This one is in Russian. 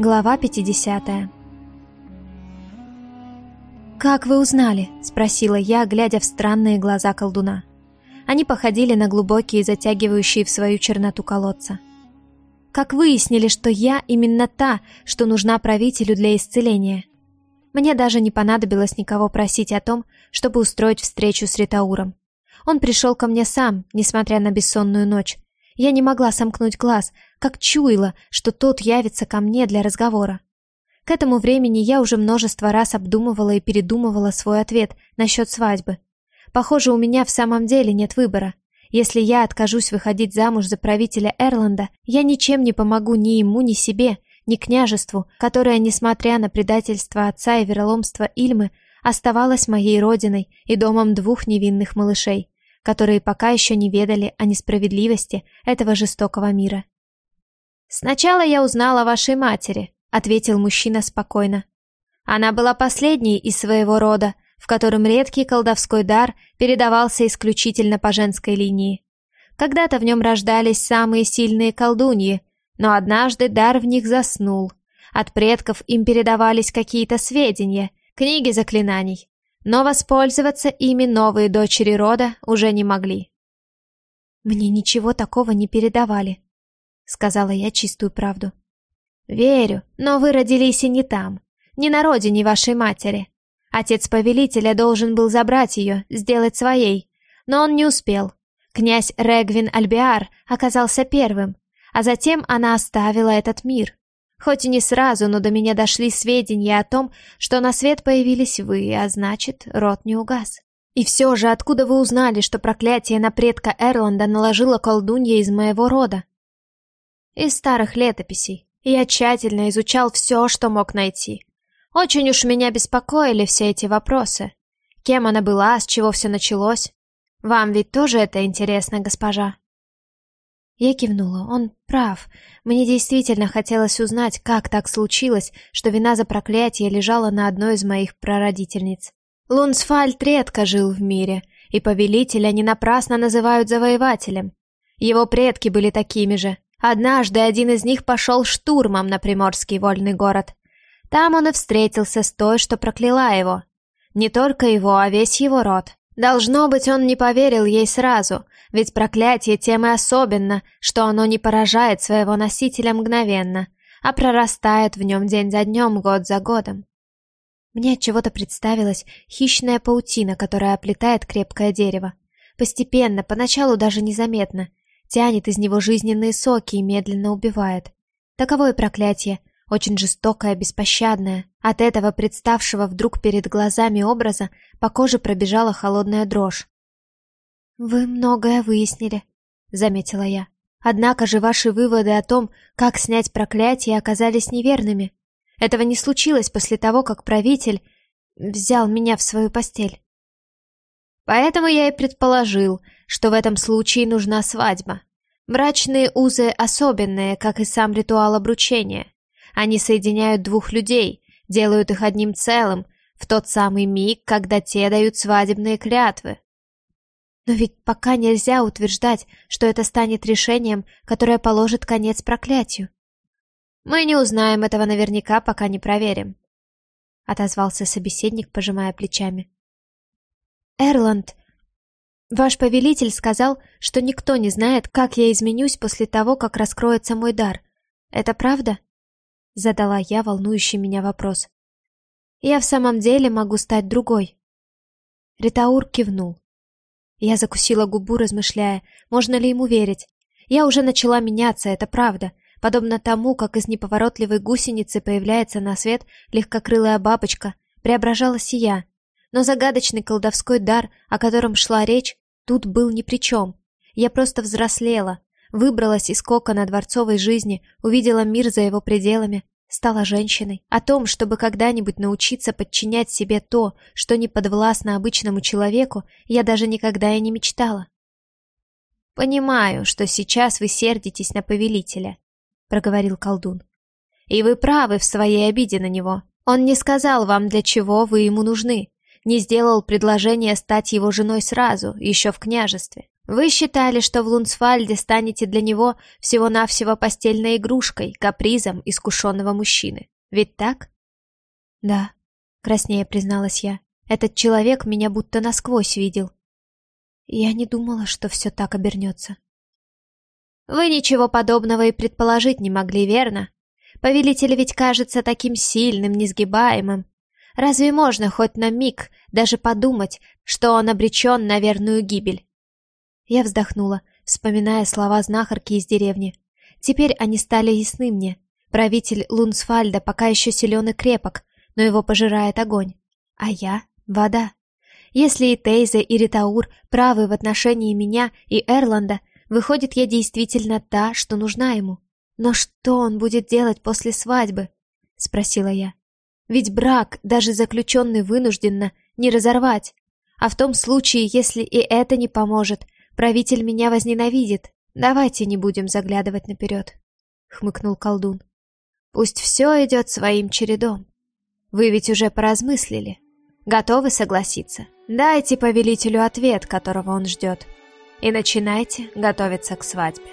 Глава 50 «Как вы узнали?» — спросила я, глядя в странные глаза колдуна. Они походили на глубокие, затягивающие в свою черноту колодца. «Как выяснили, что я именно та, что нужна правителю для исцеления?» Мне даже не понадобилось никого просить о том, чтобы устроить встречу с Ритауром. Он пришел ко мне сам, несмотря на бессонную ночь. Я не могла сомкнуть глаз, как чуяла, что тот явится ко мне для разговора. К этому времени я уже множество раз обдумывала и передумывала свой ответ насчет свадьбы. Похоже, у меня в самом деле нет выбора. Если я откажусь выходить замуж за правителя Эрланда, я ничем не помогу ни ему, ни себе, ни княжеству, которое, несмотря на предательство отца и вероломство Ильмы, оставалось моей родиной и домом двух невинных малышей, которые пока еще не ведали о несправедливости этого жестокого мира. «Сначала я узнал о вашей матери», — ответил мужчина спокойно. «Она была последней из своего рода, в котором редкий колдовской дар передавался исключительно по женской линии. Когда-то в нем рождались самые сильные колдуньи, но однажды дар в них заснул. От предков им передавались какие-то сведения, книги заклинаний, но воспользоваться ими новые дочери рода уже не могли. «Мне ничего такого не передавали», сказала я чистую правду. Верю, но вы родились и не там, не на родине вашей матери. Отец повелителя должен был забрать ее, сделать своей, но он не успел. Князь Регвин Альбиар оказался первым, а затем она оставила этот мир. Хоть и не сразу, но до меня дошли сведения о том, что на свет появились вы, а значит, род не угас. И все же, откуда вы узнали, что проклятие на предка Эрланда наложила колдунья из моего рода? из старых летописей. Я тщательно изучал все, что мог найти. Очень уж меня беспокоили все эти вопросы. Кем она была, с чего все началось? Вам ведь тоже это интересно, госпожа?» Я кивнула. Он прав. Мне действительно хотелось узнать, как так случилось, что вина за проклятие лежала на одной из моих прародительниц. Лунсфальд редко жил в мире, и повелителя не напрасно называют завоевателем. Его предки были такими же. Однажды один из них пошел штурмом на приморский вольный город. Там он и встретился с той, что прокляла его. Не только его, а весь его род. Должно быть, он не поверил ей сразу, ведь проклятие тем и особенно, что оно не поражает своего носителя мгновенно, а прорастает в нем день за днем, год за годом. Мне от чего-то представилась хищная паутина, которая оплетает крепкое дерево. Постепенно, поначалу даже незаметно, тянет из него жизненные соки и медленно убивает. Таковое проклятие, очень жестокое, беспощадное. От этого представшего вдруг перед глазами образа по коже пробежала холодная дрожь. «Вы многое выяснили», — заметила я. «Однако же ваши выводы о том, как снять проклятие, оказались неверными. Этого не случилось после того, как правитель взял меня в свою постель». Поэтому я и предположил, что в этом случае нужна свадьба. Брачные узы особенные, как и сам ритуал обручения. Они соединяют двух людей, делают их одним целым, в тот самый миг, когда те дают свадебные клятвы. Но ведь пока нельзя утверждать, что это станет решением, которое положит конец проклятию. Мы не узнаем этого наверняка, пока не проверим. Отозвался собеседник, пожимая плечами. Эрланд Ваш повелитель сказал, что никто не знает, как я изменюсь после того, как раскроется мой дар. Это правда? Задала я волнующий меня вопрос. Я в самом деле могу стать другой. Ритаур кивнул. Я закусила губу, размышляя, можно ли ему верить. Я уже начала меняться, это правда. Подобно тому, как из неповоротливой гусеницы появляется на свет легкокрылая бабочка, преображалась и я. Но загадочный колдовской дар, о котором шла речь, тут был ни при чем. Я просто взрослела, выбралась из кокона дворцовой жизни, увидела мир за его пределами, стала женщиной. О том, чтобы когда-нибудь научиться подчинять себе то, что не подвластно обычному человеку, я даже никогда и не мечтала. «Понимаю, что сейчас вы сердитесь на повелителя», — проговорил колдун. «И вы правы в своей обиде на него. Он не сказал вам, для чего вы ему нужны не сделал предложение стать его женой сразу, еще в княжестве. Вы считали, что в Лунсфальде станете для него всего-навсего постельной игрушкой, капризом искушенного мужчины. Ведь так? Да, краснее призналась я. Этот человек меня будто насквозь видел. Я не думала, что все так обернется. Вы ничего подобного и предположить не могли, верно? Повелитель ведь кажется таким сильным, несгибаемым. Разве можно хоть на миг даже подумать, что он обречен на верную гибель? Я вздохнула, вспоминая слова знахарки из деревни. Теперь они стали ясны мне. Правитель Лунсфальда пока еще силен и крепок, но его пожирает огонь. А я — вода. Если и Тейза, и Ритаур правы в отношении меня и Эрланда, выходит, я действительно та, что нужна ему. Но что он будет делать после свадьбы? Спросила я. Ведь брак, даже заключенный вынужденно, не разорвать. А в том случае, если и это не поможет, Правитель меня возненавидит. Давайте не будем заглядывать наперед», — хмыкнул колдун. «Пусть все идет своим чередом. Вы ведь уже поразмыслили. Готовы согласиться? Дайте повелителю ответ, которого он ждет. И начинайте готовиться к свадьбе».